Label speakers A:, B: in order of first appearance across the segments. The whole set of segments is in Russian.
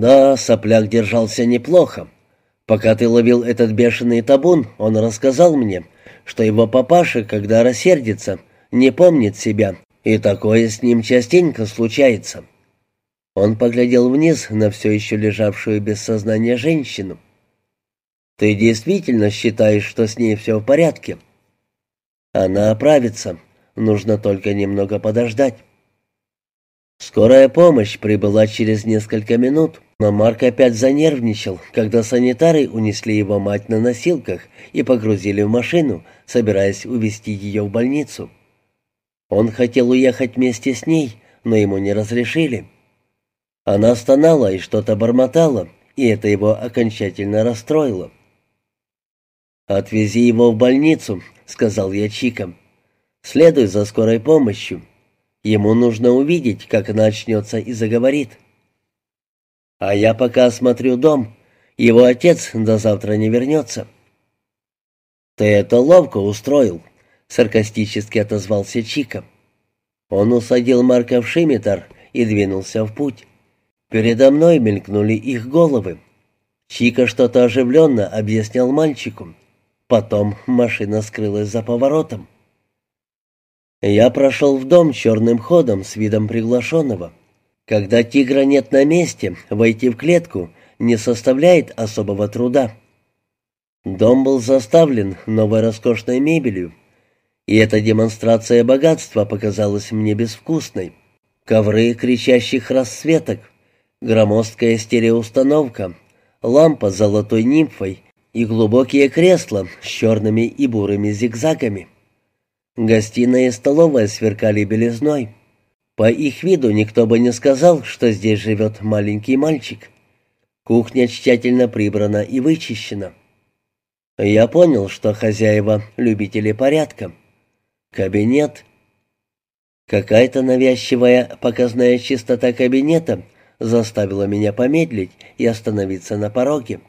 A: «Да, сопляк держался неплохо. Пока ты ловил этот бешеный табун, он рассказал мне, что его папаша, когда рассердится, не помнит себя, и такое с ним частенько случается». Он поглядел вниз на все еще лежавшую без сознания женщину. «Ты действительно считаешь, что с ней все в порядке?» «Она оправится. Нужно только немного подождать». Скорая помощь прибыла через несколько минут, но Марк опять занервничал, когда санитары унесли его мать на носилках и погрузили в машину, собираясь увезти ее в больницу. Он хотел уехать вместе с ней, но ему не разрешили. Она стонала и что-то бормотала, и это его окончательно расстроило. «Отвези его в больницу», — сказал я Чикам. «Следуй за скорой помощью. Ему нужно увидеть, как она очнется и заговорит». «А я пока осмотрю дом. Его отец до завтра не вернется». «Ты это ловко устроил», — саркастически отозвался Чика. Он усадил Марка в шимитар и двинулся в путь. Передо мной мелькнули их головы. Чика что-то оживленно объяснял мальчику. Потом машина скрылась за поворотом. Я прошел в дом черным ходом с видом приглашенного. Когда тигра нет на месте, войти в клетку не составляет особого труда. Дом был заставлен новой роскошной мебелью, и эта демонстрация богатства показалась мне безвкусной. Ковры кричащих расцветок, громоздкая стереоустановка, лампа с золотой нимфой и глубокие кресла с черными и бурыми зигзагами. Гостиная и столовая сверкали белизной. По их виду никто бы не сказал, что здесь живет маленький мальчик. Кухня тщательно прибрана и вычищена. Я понял, что хозяева — любители порядка. Кабинет. Какая-то навязчивая показная чистота кабинета — заставило меня помедлить и остановиться на пороге.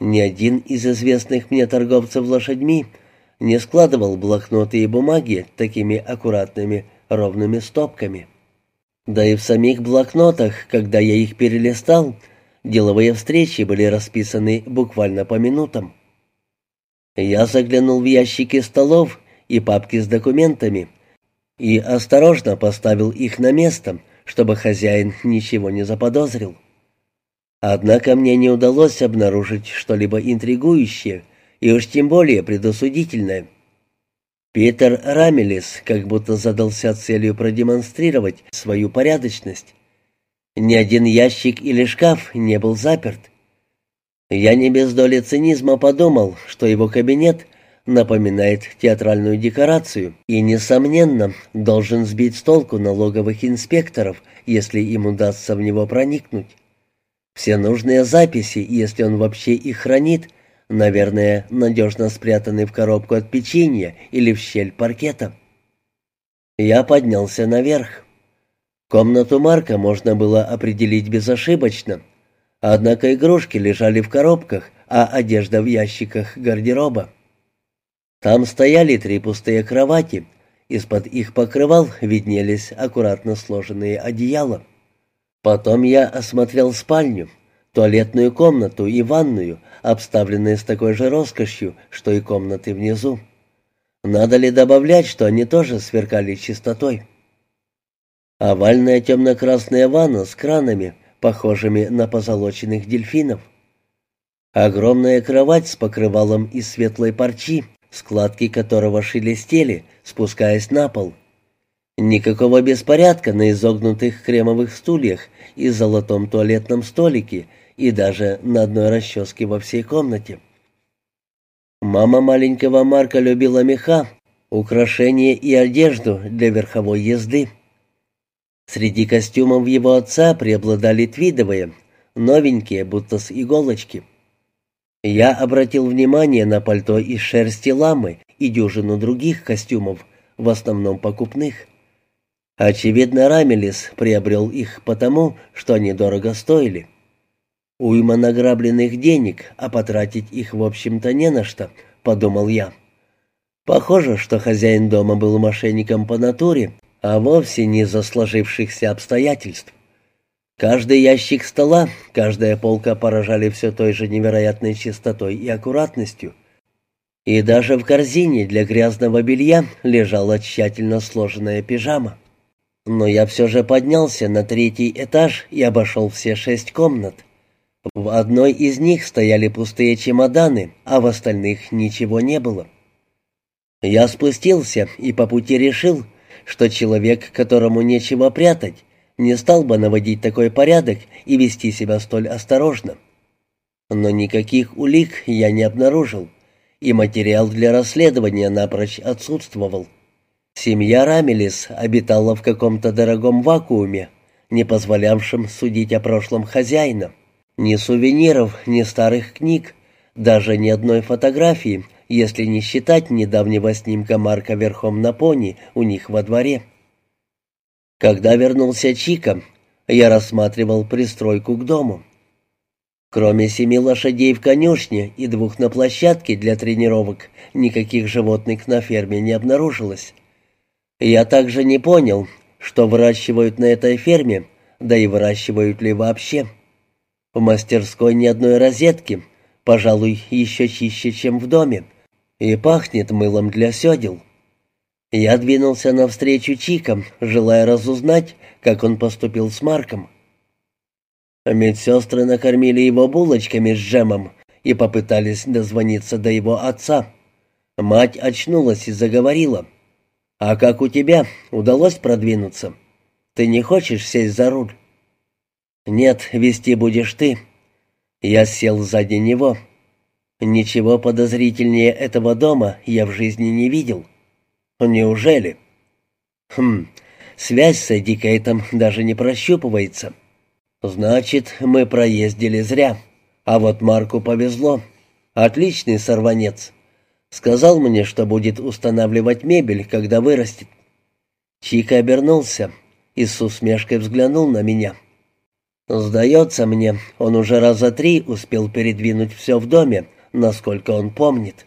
A: Ни один из известных мне торговцев лошадьми не складывал блокноты и бумаги такими аккуратными ровными стопками. Да и в самих блокнотах, когда я их перелистал, деловые встречи были расписаны буквально по минутам. Я заглянул в ящики столов и папки с документами и осторожно поставил их на место — чтобы хозяин ничего не заподозрил. Однако мне не удалось обнаружить что-либо интригующее и уж тем более предосудительное. Питер Рамелис как будто задался целью продемонстрировать свою порядочность. Ни один ящик или шкаф не был заперт. Я не без доли цинизма подумал, что его кабинет напоминает театральную декорацию и, несомненно, должен сбить с толку налоговых инспекторов, если им удастся в него проникнуть. Все нужные записи, если он вообще их хранит, наверное, надежно спрятаны в коробку от печенья или в щель паркета. Я поднялся наверх. Комнату Марка можно было определить безошибочно, однако игрушки лежали в коробках, а одежда в ящиках гардероба. Там стояли три пустые кровати, из-под их покрывал виднелись аккуратно сложенные одеяла. Потом я осмотрел спальню, туалетную комнату и ванную, обставленные с такой же роскошью, что и комнаты внизу. Надо ли добавлять, что они тоже сверкали чистотой? Овальная темно-красная ванна с кранами, похожими на позолоченных дельфинов. Огромная кровать с покрывалом из светлой парчи, складки которого шелестели, спускаясь на пол. Никакого беспорядка на изогнутых кремовых стульях и золотом туалетном столике и даже на одной расческе во всей комнате. Мама маленького Марка любила меха, украшения и одежду для верховой езды. Среди костюмов его отца преобладали твидовые, новенькие, будто с иголочки. Я обратил внимание на пальто из шерсти ламы и дюжину других костюмов, в основном покупных. Очевидно, Рамелис приобрел их потому, что они дорого стоили. Уйма награбленных денег, а потратить их, в общем-то, не на что, подумал я. Похоже, что хозяин дома был мошенником по натуре, а вовсе не за сложившихся обстоятельств. Каждый ящик стола, каждая полка поражали все той же невероятной чистотой и аккуратностью. И даже в корзине для грязного белья лежала тщательно сложенная пижама. Но я все же поднялся на третий этаж и обошел все шесть комнат. В одной из них стояли пустые чемоданы, а в остальных ничего не было. Я спустился и по пути решил, что человек, которому нечего прятать, не стал бы наводить такой порядок и вести себя столь осторожно. Но никаких улик я не обнаружил, и материал для расследования напрочь отсутствовал. Семья Рамелис обитала в каком-то дорогом вакууме, не позволявшем судить о прошлом хозяина. Ни сувениров, ни старых книг, даже ни одной фотографии, если не считать недавнего снимка Марка верхом на пони у них во дворе. Когда вернулся Чика, я рассматривал пристройку к дому. Кроме семи лошадей в конюшне и двух на площадке для тренировок, никаких животных на ферме не обнаружилось. Я также не понял, что выращивают на этой ферме, да и выращивают ли вообще. В мастерской ни одной розетки, пожалуй, еще чище, чем в доме, и пахнет мылом для седел. Я двинулся навстречу Чикам, желая разузнать, как он поступил с Марком. Медсестры накормили его булочками с джемом и попытались дозвониться до его отца. Мать очнулась и заговорила. «А как у тебя? Удалось продвинуться? Ты не хочешь сесть за руль?» «Нет, вести будешь ты». Я сел сзади него. Ничего подозрительнее этого дома я в жизни не видел. «Неужели?» «Хм, связь с Эдди Кейтом даже не прощупывается. Значит, мы проездили зря. А вот Марку повезло. Отличный сорванец. Сказал мне, что будет устанавливать мебель, когда вырастет». Чика обернулся и с усмешкой взглянул на меня. «Сдается мне, он уже раза три успел передвинуть все в доме, насколько он помнит».